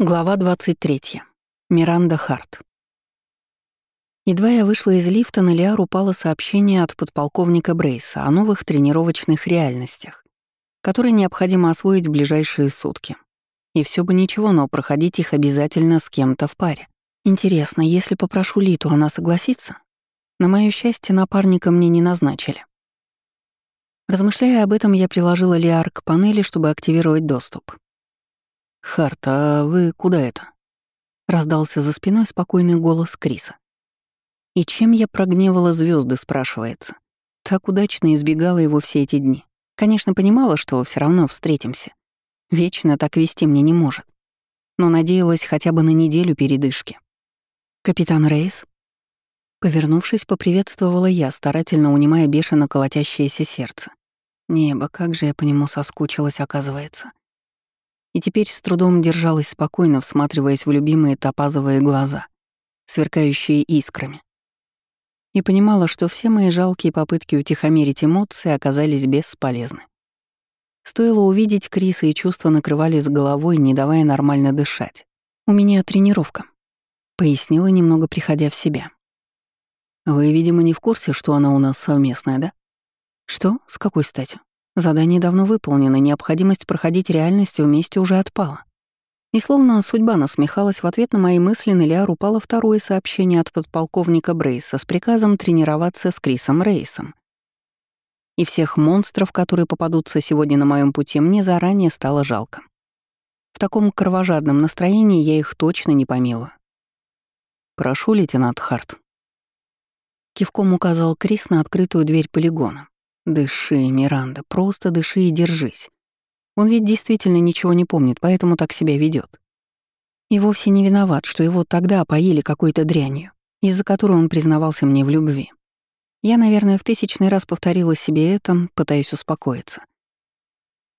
Глава 23. Миранда Харт. Едва я вышла из лифта, на Лиар упало сообщение от подполковника Брейса о новых тренировочных реальностях, которые необходимо освоить в ближайшие сутки. И все бы ничего, но проходить их обязательно с кем-то в паре. Интересно, если попрошу Литу, она согласится? На моё счастье, напарника мне не назначили. Размышляя об этом, я приложила Лиар к панели, чтобы активировать доступ. «Харт, а вы куда это?» — раздался за спиной спокойный голос Криса. «И чем я прогневала звезды, спрашивается. Так удачно избегала его все эти дни. Конечно, понимала, что все равно встретимся. Вечно так вести мне не может. Но надеялась хотя бы на неделю передышки. «Капитан Рейс?» Повернувшись, поприветствовала я, старательно унимая бешено колотящееся сердце. Небо, как же я по нему соскучилась, оказывается и теперь с трудом держалась спокойно, всматриваясь в любимые топазовые глаза, сверкающие искрами. И понимала, что все мои жалкие попытки утихомирить эмоции оказались бесполезны. Стоило увидеть Криса, и чувства накрывали с головой, не давая нормально дышать. «У меня тренировка», — пояснила, немного приходя в себя. «Вы, видимо, не в курсе, что она у нас совместная, да?» «Что? С какой стати?» Задание давно выполнено, необходимость проходить реальность вместе уже отпала. И словно судьба насмехалась, в ответ на мои мысли на Лиар упало второе сообщение от подполковника Брейса с приказом тренироваться с Крисом Рейсом. И всех монстров, которые попадутся сегодня на моем пути, мне заранее стало жалко. В таком кровожадном настроении я их точно не помилую. «Прошу, лейтенант Харт». Кивком указал Крис на открытую дверь полигона. Дыши, Миранда, просто дыши и держись. Он ведь действительно ничего не помнит, поэтому так себя ведет. И вовсе не виноват, что его тогда поили какой-то дрянью, из-за которой он признавался мне в любви. Я, наверное, в тысячный раз повторила себе это, пытаясь успокоиться.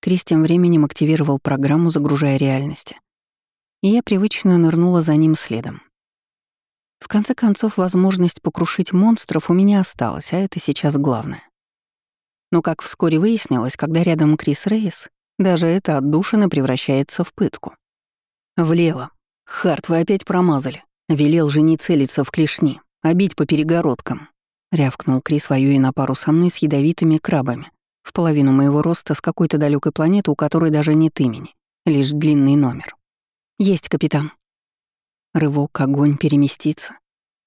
Крис тем временем активировал программу, загружая реальности. И я привычно нырнула за ним следом. В конце концов, возможность покрушить монстров у меня осталась, а это сейчас главное. Но, как вскоре выяснилось, когда рядом Крис Рейс, даже это отдушина превращается в пытку. «Влево. Харт, вы опять промазали. Велел же не целиться в клешни, а бить по перегородкам», — рявкнул Крис, воюя на пару со мной с ядовитыми крабами, в половину моего роста с какой-то далекой планеты, у которой даже нет имени, лишь длинный номер. «Есть, капитан». Рывок, огонь, переместиться.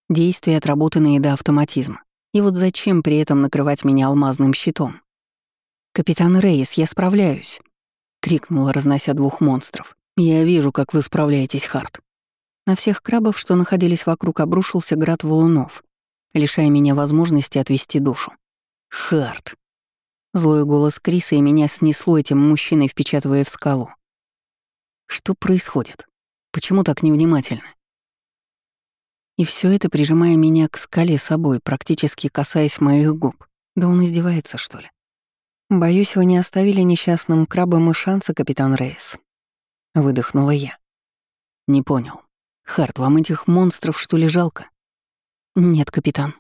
Действия, отработанные до автоматизма. И вот зачем при этом накрывать меня алмазным щитом? «Капитан Рейс, я справляюсь!» — крикнула, разнося двух монстров. «Я вижу, как вы справляетесь, Харт». На всех крабов, что находились вокруг, обрушился град валунов, лишая меня возможности отвести душу. «Харт!» Злой голос Криса и меня снесло этим мужчиной, впечатывая в скалу. «Что происходит? Почему так невнимательно? И все это прижимая меня к скале собой, практически касаясь моих губ. Да он издевается, что ли? Боюсь, вы не оставили несчастным крабам и шанса, капитан Рейс. Выдохнула я. Не понял. Харт, вам этих монстров что ли жалко? Нет, капитан.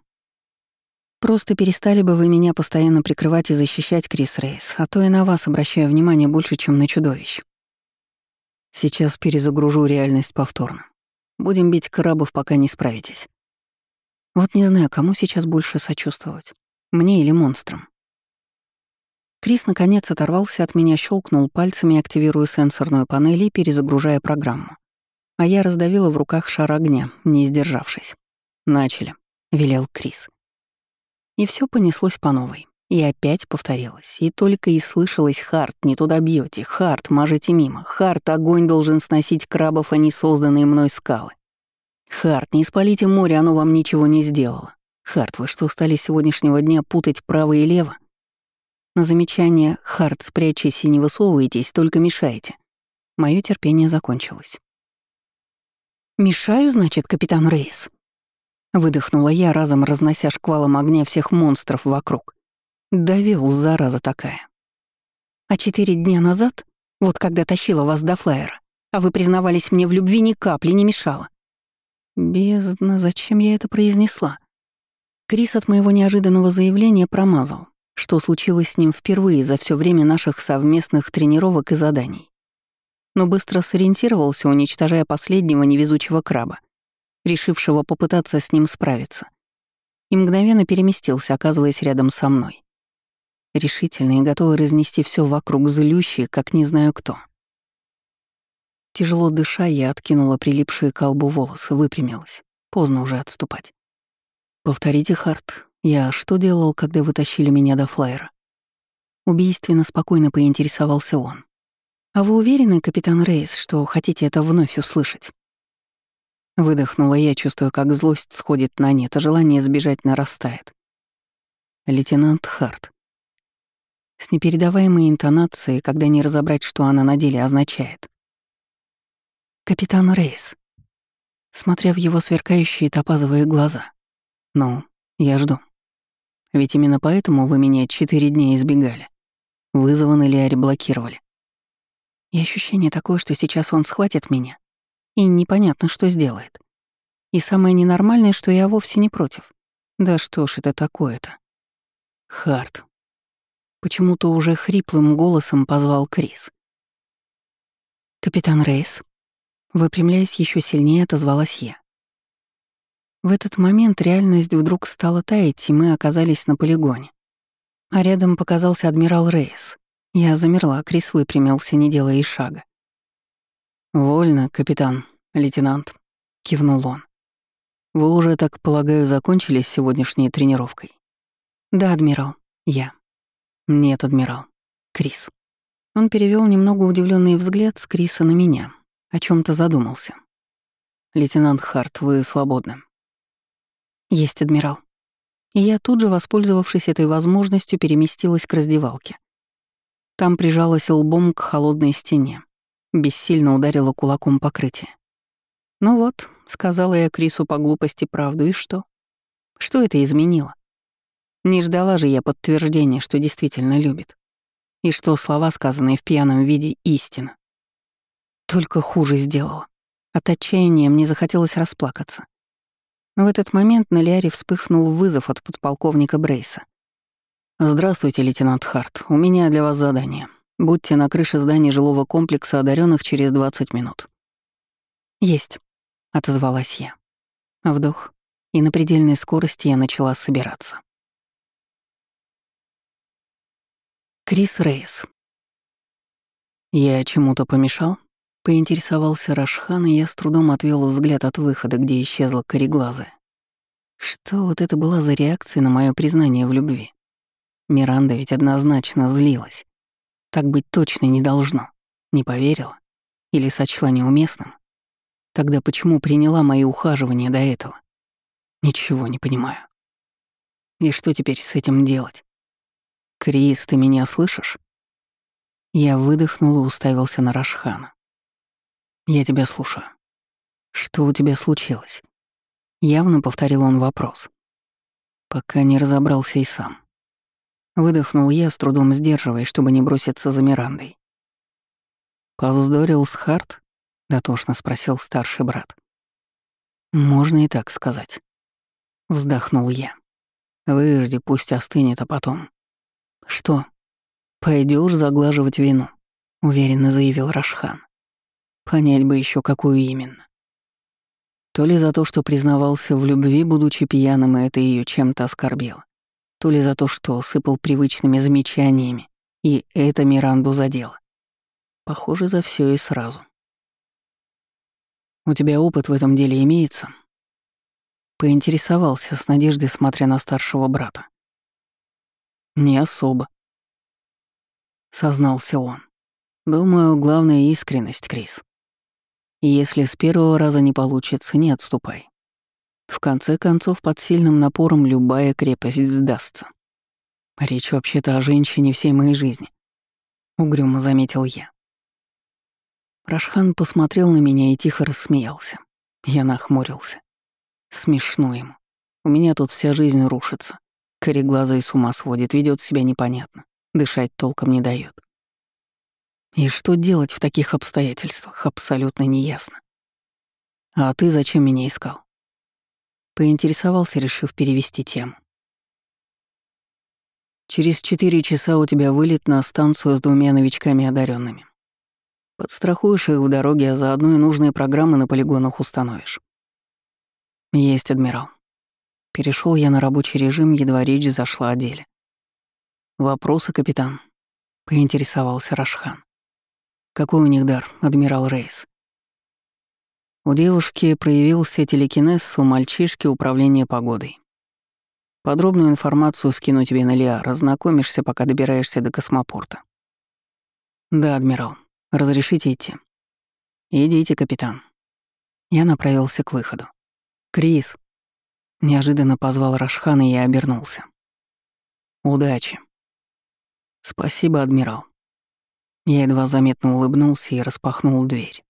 Просто перестали бы вы меня постоянно прикрывать и защищать, Крис Рейс, а то я на вас обращаю внимание больше, чем на чудовищ. Сейчас перезагружу реальность повторно. Будем бить крабов, пока не справитесь. Вот не знаю, кому сейчас больше сочувствовать. Мне или монстрам. Крис наконец оторвался от меня, щелкнул пальцами, активируя сенсорную панель и перезагружая программу. А я раздавила в руках шар огня, не сдержавшись. «Начали», — велел Крис. И все понеслось по новой. И опять повторилось. И только и слышалось «Харт, не туда бьете, Харт, мажете мимо, Харт, огонь должен сносить крабов, а не созданные мной скалы. Харт, не спалите море, оно вам ничего не сделало. Харт, вы что, стали с сегодняшнего дня путать право и лево? На замечание «Харт, спрячьтесь и не высовывайтесь, только мешаете». Мое терпение закончилось. «Мешаю, значит, капитан Рейс?» Выдохнула я, разом разнося шквалом огня всех монстров вокруг. Довел, зараза такая. А четыре дня назад, вот когда тащила вас до флайера, а вы признавались мне в любви ни капли не мешало. Бездна, зачем я это произнесла? Крис от моего неожиданного заявления промазал, что случилось с ним впервые за все время наших совместных тренировок и заданий. но быстро сориентировался, уничтожая последнего невезучего краба, решившего попытаться с ним справиться, и мгновенно переместился, оказываясь рядом со мной. Решительный и готовый разнести все вокруг, злющий, как не знаю кто. Тяжело дыша, я откинула прилипшие к колбу волосы, выпрямилась. Поздно уже отступать. «Повторите, Харт, я что делал, когда вы тащили меня до флайера?» Убийственно спокойно поинтересовался он. «А вы уверены, капитан Рейс, что хотите это вновь услышать?» Выдохнула я, чувствуя, как злость сходит на нет, а желание сбежать нарастает. «Лейтенант Харт». С непередаваемой интонацией, когда не разобрать, что она на деле означает. «Капитан Рейс», смотря в его сверкающие топазовые глаза. «Ну, я жду. Ведь именно поэтому вы меня четыре дня избегали. Вызовы Лиаре блокировали. И ощущение такое, что сейчас он схватит меня, и непонятно, что сделает. И самое ненормальное, что я вовсе не против. Да что ж это такое-то? Харт. Почему-то уже хриплым голосом позвал Крис. «Капитан Рейс», Выпрямляясь еще сильнее, отозвалась я. В этот момент реальность вдруг стала таять, и мы оказались на полигоне. А рядом показался адмирал Рейс. Я замерла, Крис выпрямился, не делая и шага. «Вольно, капитан, лейтенант», — кивнул он. «Вы уже, так полагаю, закончили с сегодняшней тренировкой?» «Да, адмирал. Я». «Нет, адмирал. Крис». Он перевел немного удивленный взгляд с Криса на меня, о чем то задумался. «Лейтенант Харт, вы свободны». «Есть, адмирал». И я тут же, воспользовавшись этой возможностью, переместилась к раздевалке. Там прижалась лбом к холодной стене, бессильно ударила кулаком покрытие. «Ну вот», — сказала я Крису по глупости правду, и что? Что это изменило? Не ждала же я подтверждения, что действительно любит. И что слова, сказанные в пьяном виде, истина. Только хуже сделала. От отчаяния мне захотелось расплакаться. В этот момент на Лиаре вспыхнул вызов от подполковника Брейса. «Здравствуйте, лейтенант Харт. У меня для вас задание. Будьте на крыше здания жилого комплекса одаренных через 20 минут». «Есть», — отозвалась я. Вдох, и на предельной скорости я начала собираться. Крис Рейс. «Я чему-то помешал?» Поинтересовался Рашхан, и я с трудом отвел взгляд от выхода, где исчезла кореглазая. Что вот это была за реакция на мое признание в любви? Миранда ведь однозначно злилась. Так быть точно не должно. Не поверила? Или сочла неуместным? Тогда почему приняла мои ухаживания до этого? Ничего не понимаю. И что теперь с этим делать? Крис, ты меня слышишь? Я выдохнул и уставился на Рашхана. «Я тебя слушаю. Что у тебя случилось?» Явно повторил он вопрос. Пока не разобрался и сам. Выдохнул я, с трудом сдерживая, чтобы не броситься за Мирандой. «Повздорил с Харт?» — дотошно спросил старший брат. «Можно и так сказать». Вздохнул я. «Выжди, пусть остынет, а потом...» «Что? Пойдешь заглаживать вину?» — уверенно заявил Рашхан. Понять бы еще, какую именно. То ли за то, что признавался в любви, будучи пьяным, и это ее чем-то оскорбило, то ли за то, что сыпал привычными замечаниями, и это Миранду задело. Похоже, за все и сразу. «У тебя опыт в этом деле имеется?» Поинтересовался с надеждой, смотря на старшего брата. «Не особо», — сознался он. «Думаю, главная искренность, Крис. Если с первого раза не получится, не отступай. В конце концов, под сильным напором любая крепость сдастся. Речь вообще-то о женщине всей моей жизни. Угрюмо заметил я. Рашхан посмотрел на меня и тихо рассмеялся. Я нахмурился. Смешно ему. У меня тут вся жизнь рушится. Кореглазый с ума сводит, ведет себя непонятно. Дышать толком не дает. И что делать в таких обстоятельствах, абсолютно неясно. «А ты зачем меня искал?» Поинтересовался, решив перевести тему. «Через четыре часа у тебя вылет на станцию с двумя новичками одаренными. Подстрахуешь их в дороге, а заодно и нужные программы на полигонах установишь. Есть, адмирал. Перешел я на рабочий режим, едва речь зашла о деле. «Вопросы, капитан?» — поинтересовался Рашхан. «Какой у них дар, адмирал Рейс?» У девушки проявился телекинез, у мальчишки — управление погодой. Подробную информацию скину тебе на Лиар, разнакомишься, пока добираешься до космопорта. Да, адмирал, разрешите идти? Идите, капитан. Я направился к выходу. Крис. Неожиданно позвал Рашхан, и я обернулся. Удачи. Спасибо, адмирал. Я едва заметно улыбнулся и распахнул дверь.